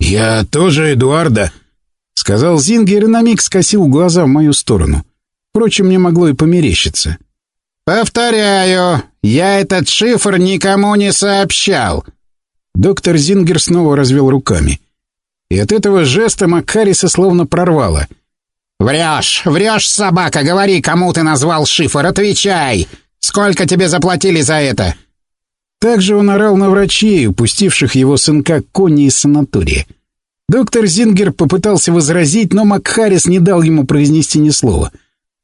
«Я тоже Эдуарда», — сказал Зингер и на миг скосил глаза в мою сторону. Впрочем, мне могло и померещиться. «Повторяю, я этот шифр никому не сообщал». Доктор Зингер снова развел руками. И от этого жеста Макариса словно прорвало. «Врешь, врешь, собака, говори, кому ты назвал шифр, отвечай! Сколько тебе заплатили за это?» Также он орал на врачей, упустивших его сынка Конни из санатория. Доктор Зингер попытался возразить, но Макхарис не дал ему произнести ни слова.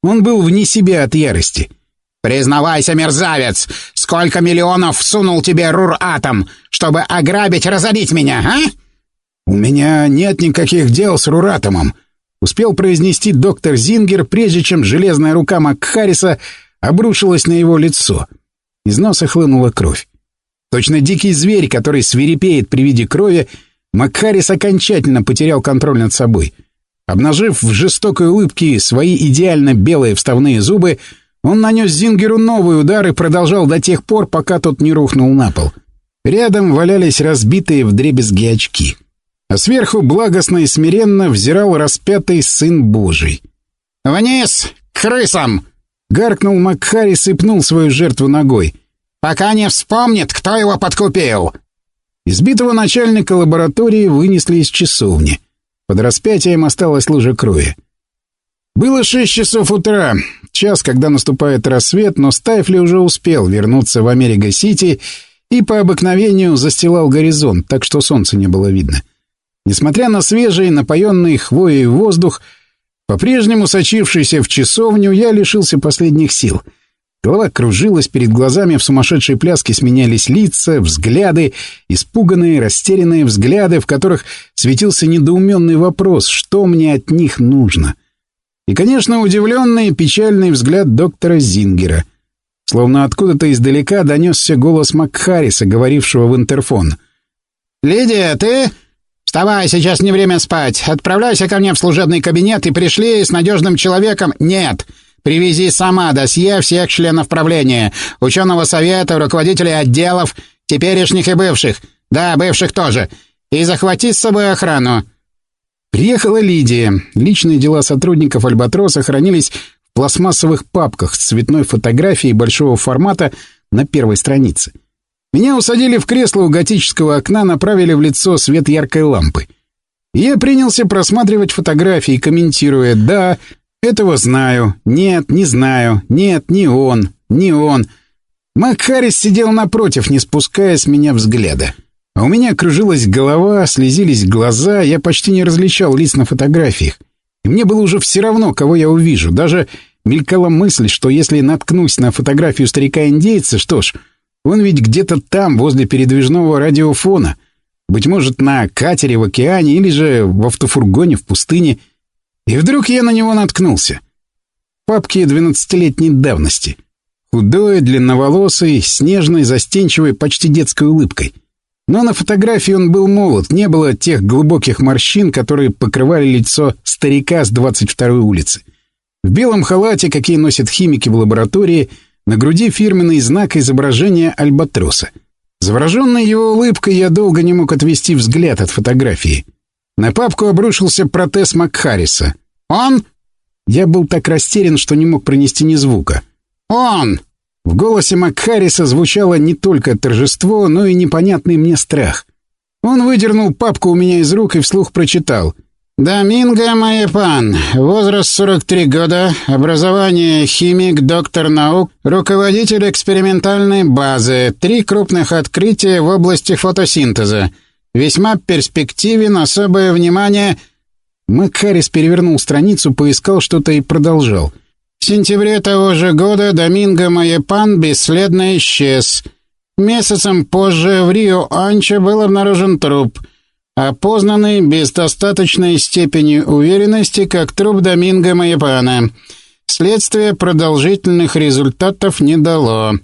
Он был вне себя от ярости. «Признавайся, мерзавец! Сколько миллионов всунул тебе Рур-Атом, чтобы ограбить, разорить меня, а?» «У меня нет никаких дел с Руратомом», — успел произнести доктор Зингер, прежде чем железная рука Макхариса обрушилась на его лицо. Из носа хлынула кровь. Точно дикий зверь, который свирепеет при виде крови, Макхарис окончательно потерял контроль над собой. Обнажив в жестокой улыбке свои идеально белые вставные зубы, он нанес Зингеру новый удар и продолжал до тех пор, пока тот не рухнул на пол. Рядом валялись разбитые вдребезги очки. А сверху благостно и смиренно взирал распятый Сын Божий. «Вниз! К крысам!» — гаркнул Макхарис и пнул свою жертву ногой — пока не вспомнит, кто его подкупил!» Избитого начальника лаборатории вынесли из часовни. Под распятием осталась лужа крови. Было шесть часов утра, час, когда наступает рассвет, но Стайфли уже успел вернуться в Америка-Сити и по обыкновению застилал горизонт, так что солнца не было видно. Несмотря на свежий, напоенный хвоей воздух, по-прежнему сочившийся в часовню, я лишился последних сил — Голова кружилась, перед глазами в сумасшедшей пляске сменялись лица, взгляды, испуганные, растерянные взгляды, в которых светился недоуменный вопрос, что мне от них нужно. И, конечно, удивленный и печальный взгляд доктора Зингера. Словно откуда-то издалека донесся голос Макхариса, говорившего в интерфон. «Лидия, ты...» «Вставай, сейчас не время спать. Отправляйся ко мне в служебный кабинет и пришли с надежным человеком...» «Нет!» Привези сама досье всех членов правления, ученого совета, руководителей отделов, теперешних и бывших. Да, бывших тоже. И захвати с собой охрану». Приехала Лидия. Личные дела сотрудников «Альбатроса» хранились в пластмассовых папках с цветной фотографией большого формата на первой странице. Меня усадили в кресло у готического окна, направили в лицо свет яркой лампы. Я принялся просматривать фотографии, комментируя «да», этого знаю. Нет, не знаю. Нет, не он. Не он. Макхарис сидел напротив, не спуская с меня взгляда. А у меня кружилась голова, слезились глаза, я почти не различал лиц на фотографиях. И мне было уже все равно, кого я увижу. Даже мелькала мысль, что если наткнусь на фотографию старика-индейца, что ж, он ведь где-то там, возле передвижного радиофона. Быть может, на катере в океане или же в автофургоне в пустыне — и вдруг я на него наткнулся. Папки двенадцатилетней давности. Худой, длинноволосый, снежной, застенчивой, почти детской улыбкой. Но на фотографии он был молод, не было тех глубоких морщин, которые покрывали лицо старика с 22-й улицы. В белом халате, какие носят химики в лаборатории, на груди фирменный знак изображения альбатроса. Завороженный его улыбкой, я долго не мог отвести взгляд от фотографии. На папку обрушился протез Макхариса. «Он?» Я был так растерян, что не мог пронести ни звука. «Он!» В голосе Макхариса звучало не только торжество, но и непонятный мне страх. Он выдернул папку у меня из рук и вслух прочитал. «Доминго Маепан, возраст 43 года, образование химик, доктор наук, руководитель экспериментальной базы, три крупных открытия в области фотосинтеза. Весьма перспективен, особое внимание...» Макхарис перевернул страницу, поискал что-то и продолжал. «В сентябре того же года Доминго Маепан бесследно исчез. Месяцем позже в Рио-Анчо был обнаружен труп» опознанный без достаточной степени уверенности как труп Доминго Маепана. Следствие продолжительных результатов не дало.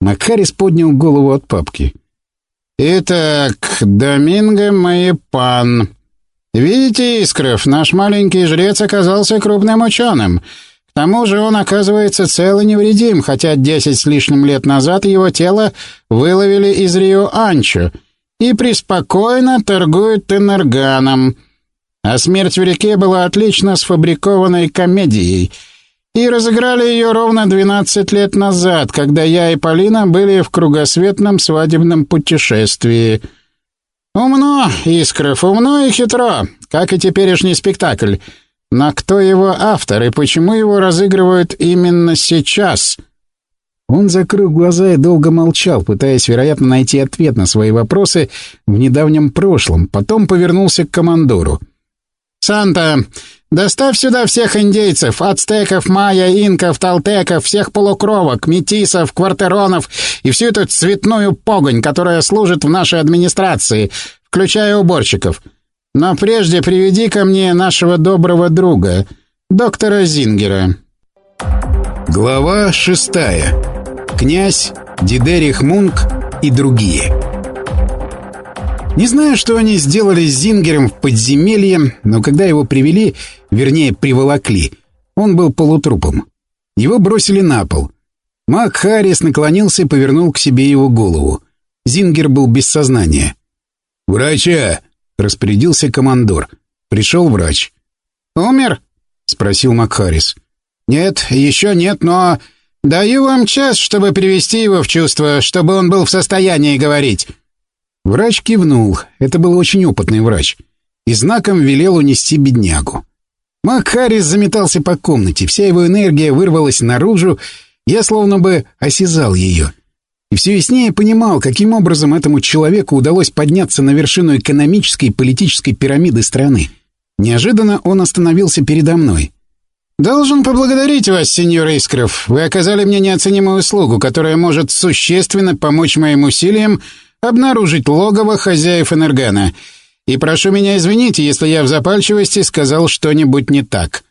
Макарис поднял голову от папки. «Итак, Доминго Маепан. Видите, Искров, наш маленький жрец оказался крупным ученым». К тому же он оказывается цел и невредим, хотя десять с лишним лет назад его тело выловили из Рио-Анчо — и преспокойно торгуют энерганом. А смерть в реке была отлично сфабрикованной комедией. И разыграли ее ровно 12 лет назад, когда я и Полина были в кругосветном свадебном путешествии. Умно, Искров, умно и хитро, как и теперешний спектакль. Но кто его автор и почему его разыгрывают именно сейчас — он закрыл глаза и долго молчал, пытаясь, вероятно, найти ответ на свои вопросы в недавнем прошлом. Потом повернулся к командору. «Санта, доставь сюда всех индейцев, ацтеков, майя, инков, талтеков, всех полукровок, метисов, квартеронов и всю эту цветную погонь, которая служит в нашей администрации, включая уборщиков. Но прежде приведи ко мне нашего доброго друга, доктора Зингера». Глава шестая князь, Дидерих Мунк и другие. Не знаю, что они сделали с Зингером в подземелье, но когда его привели, вернее, приволокли, он был полутрупом. Его бросили на пол. Мак Харрис наклонился и повернул к себе его голову. Зингер был без сознания. «Врача!» — распорядился командор. Пришел врач. «Умер?» — спросил Макхарис. «Нет, еще нет, но «Даю вам час, чтобы привести его в чувство, чтобы он был в состоянии говорить». Врач кивнул. Это был очень опытный врач. И знаком велел унести беднягу. Мак Харрис заметался по комнате. Вся его энергия вырвалась наружу. Я словно бы осязал ее. И все яснее понимал, каким образом этому человеку удалось подняться на вершину экономической и политической пирамиды страны. Неожиданно он остановился передо мной. «Должен поблагодарить вас, сеньор Искров. Вы оказали мне неоценимую услугу, которая может существенно помочь моим усилиям обнаружить логово хозяев Энергана. И прошу меня извинить, если я в запальчивости сказал что-нибудь не так».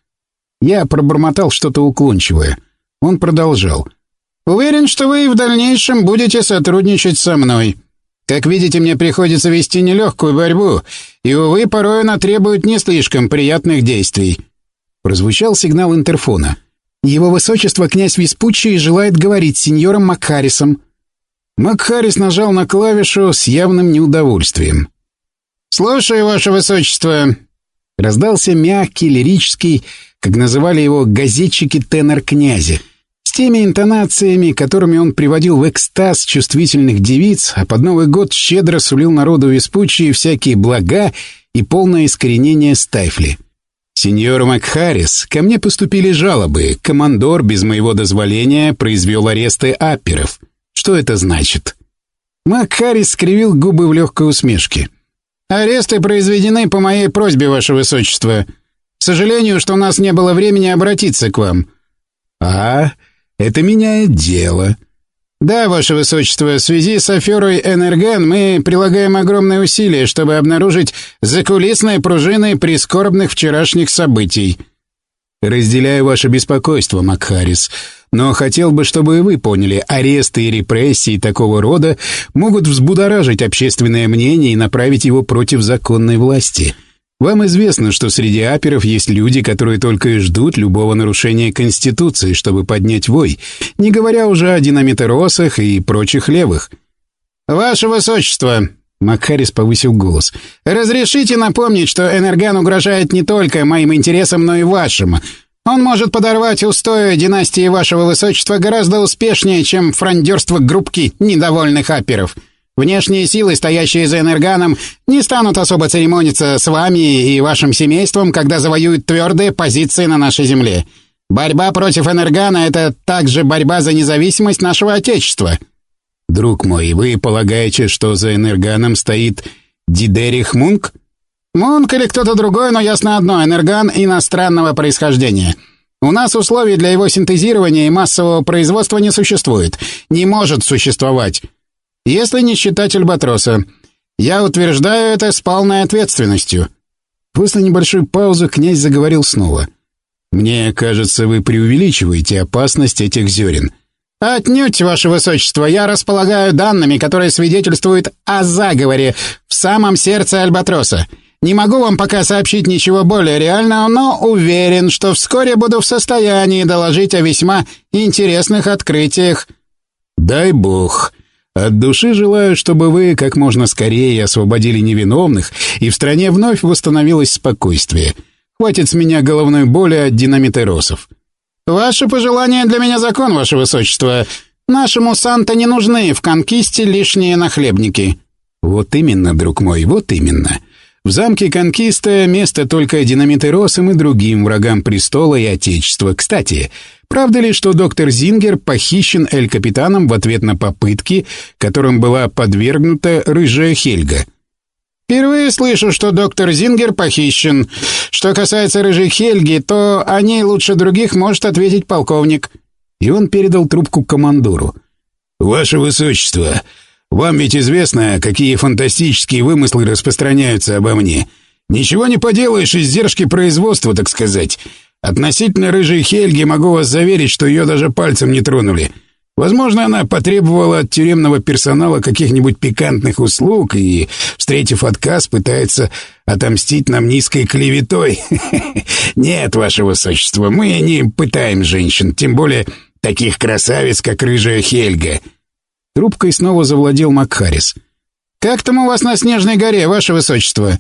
Я пробормотал что-то уклончивое. Он продолжал. «Уверен, что вы и в дальнейшем будете сотрудничать со мной. Как видите, мне приходится вести нелегкую борьбу, и, увы, порой она требует не слишком приятных действий». Прозвучал сигнал интерфона. «Его высочество князь Веспуччи желает говорить с сеньором Макхарисом». Макхарис нажал на клавишу с явным неудовольствием. «Слушаю, ваше высочество». Раздался мягкий, лирический, как называли его газетчики тенор князя, теми интонациями, которыми он приводил в экстаз чувствительных девиц, а под Новый год щедро сулил народу Веспуччи всякие блага и полное искоренение стайфли. «Сеньор Макхарис, ко мне поступили жалобы. Командор без моего дозволения произвел аресты апперов. Что это значит?» Макхарис скривил губы в легкой усмешке. «Аресты произведены по моей просьбе, ваше высочество. К сожалению, что у нас не было времени обратиться к вам». «А, это меняет дело». «Да, Ваше Высочество, в связи с аферой «Энерген» мы прилагаем огромные усилия, чтобы обнаружить закулисные пружины прискорбных вчерашних событий». «Разделяю ваше беспокойство, Макхарис, Но хотел бы, чтобы вы поняли, аресты и репрессии такого рода могут взбудоражить общественное мнение и направить его против законной власти. Вам известно, что среди аперов есть люди, которые только и ждут любого нарушения Конституции, чтобы поднять вой, не говоря уже о динамитеросах и прочих левых. «Ваше Высочество!» Макхарис повысил голос. «Разрешите напомнить, что Энерган угрожает не только моим интересам, но и вашим. Он может подорвать устои династии вашего высочества гораздо успешнее, чем фрондерство группки недовольных аперов. Внешние силы, стоящие за Энерганом, не станут особо церемониться с вами и вашим семейством, когда завоюют твердые позиции на нашей земле. Борьба против Энергана — это также борьба за независимость нашего Отечества». «Друг мой, вы полагаете, что за Энерганом стоит Дидерих Мунк?» «Мунк или кто-то другой, но ясно одно — Энерган иностранного происхождения». У нас условий для его синтезирования и массового производства не существует. Не может существовать если не считать Альбатроса. Я утверждаю это с полной ответственностью». После небольшой паузы князь заговорил снова. «Мне кажется, вы преувеличиваете опасность этих зерен». «Отнюдь, ваше высочество, я располагаю данными, которые свидетельствуют о заговоре в самом сердце Альбатроса. Не могу вам пока сообщить ничего более реального, но уверен, что вскоре буду в состоянии доложить о весьма интересных открытиях». «Дай бог», от души желаю, чтобы вы как можно скорее освободили невиновных, и в стране вновь восстановилось спокойствие. Хватит с меня головной боли от динамитеросов. Ваши пожелания для меня закон, ваше высочество. Нашему Санта не нужны в конкисте лишние нахлебники. Вот именно, друг мой, вот именно. В замке Конкиста место только динамитеросам и другим врагам престола и отечества. Кстати, правда ли, что доктор Зингер похищен Эль-Капитаном в ответ на попытки, которым была подвергнута рыжая Хельга? Впервые слышу, что доктор Зингер похищен. Что касается рыжей Хельги, то о ней лучше других может ответить полковник. И он передал трубку командору. «Ваше Высочество, вам ведь известно, какие фантастические вымыслы распространяются обо мне. Ничего не поделаешь, издержки производства, так сказать. Относительно рыжей Хельги могу вас заверить, что ее даже пальцем не тронули. Возможно, она потребовала от тюремного персонала каких-нибудь пикантных услуг и, встретив отказ, пытается отомстить нам низкой клеветой. Нет, ваше высочество, мы не пытаем женщин, тем более таких красавиц, как рыжая Хельга. Трубкой снова завладел Макхарис. «Как там у вас на Снежной горе, ваше высочество?»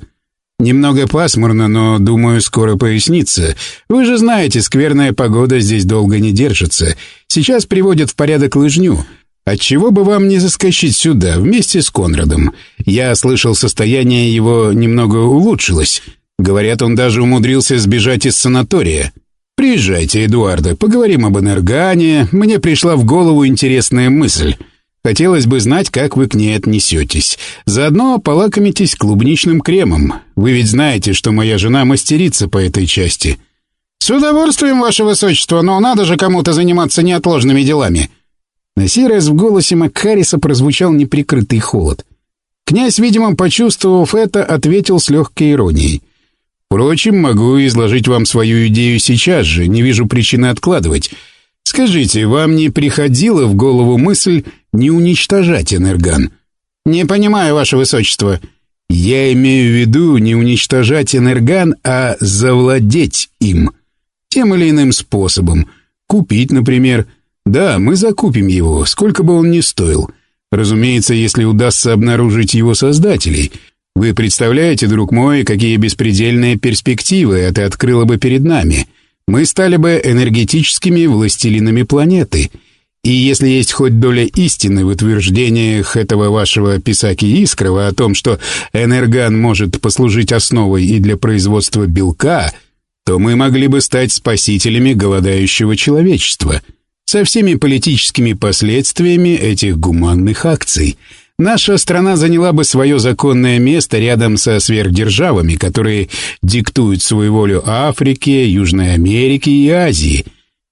«Немного пасмурно, но, думаю, скоро пояснится. Вы же знаете, скверная погода здесь долго не держится. Сейчас приводят в порядок лыжню. Отчего бы вам не заскочить сюда, вместе с Конрадом? Я слышал, состояние его немного улучшилось. Говорят, он даже умудрился сбежать из санатория. Приезжайте, Эдуарда, поговорим об энергане. Мне пришла в голову интересная мысль». Хотелось бы знать, как вы к ней отнесетесь. Заодно полакомитесь клубничным кремом. Вы ведь знаете, что моя жена мастерица по этой части». «С удовольствием, ваше высочество, но надо же кому-то заниматься неотложными делами». На сей раз в голосе Макхариса прозвучал неприкрытый холод. Князь, видимо, почувствовав это, ответил с легкой иронией. «Впрочем, могу изложить вам свою идею сейчас же, не вижу причины откладывать. Скажите, вам не приходила в голову мысль не уничтожать энерган? Не понимаю, ваше высочество. Я имею в виду не уничтожать энерган, а завладеть им. Тем или иным способом. Купить, например. Да, мы закупим его, сколько бы он ни стоил. Разумеется, если удастся обнаружить его создателей. Вы представляете, друг мой, какие беспредельные перспективы это открыло бы перед нами — мы стали бы энергетическими властелинами планеты. И если есть хоть доля истины в утверждениях этого вашего Писаки Искрова о том, что энерган может послужить основой и для производства белка, то мы могли бы стать спасителями голодающего человечества со всеми политическими последствиями этих гуманных акций – наша страна заняла бы свое законное место рядом со сверхдержавами, которые диктуют свою волю Африке, Южной Америке и Азии.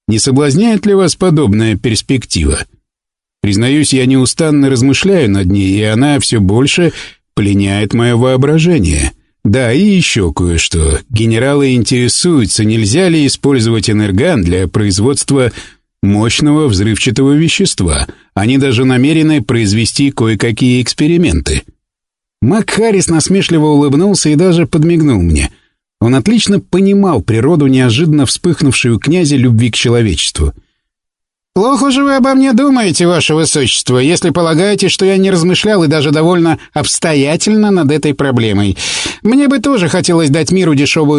Не соблазняет ли вас подобная перспектива? Признаюсь, я неустанно размышляю над ней, и она все больше пленяет мое воображение. Да, и еще кое-что. Генералы интересуются, нельзя ли использовать энерган для производства мощного взрывчатого вещества. Они даже намерены произвести кое-какие эксперименты. Мак Харрис насмешливо улыбнулся и даже подмигнул мне. Он отлично понимал природу неожиданно вспыхнувшей у князя любви к человечеству. «Плохо же вы обо мне думаете, ваше высочество, если полагаете, что я не размышлял и даже довольно обстоятельно над этой проблемой. Мне бы тоже хотелось дать миру дешевую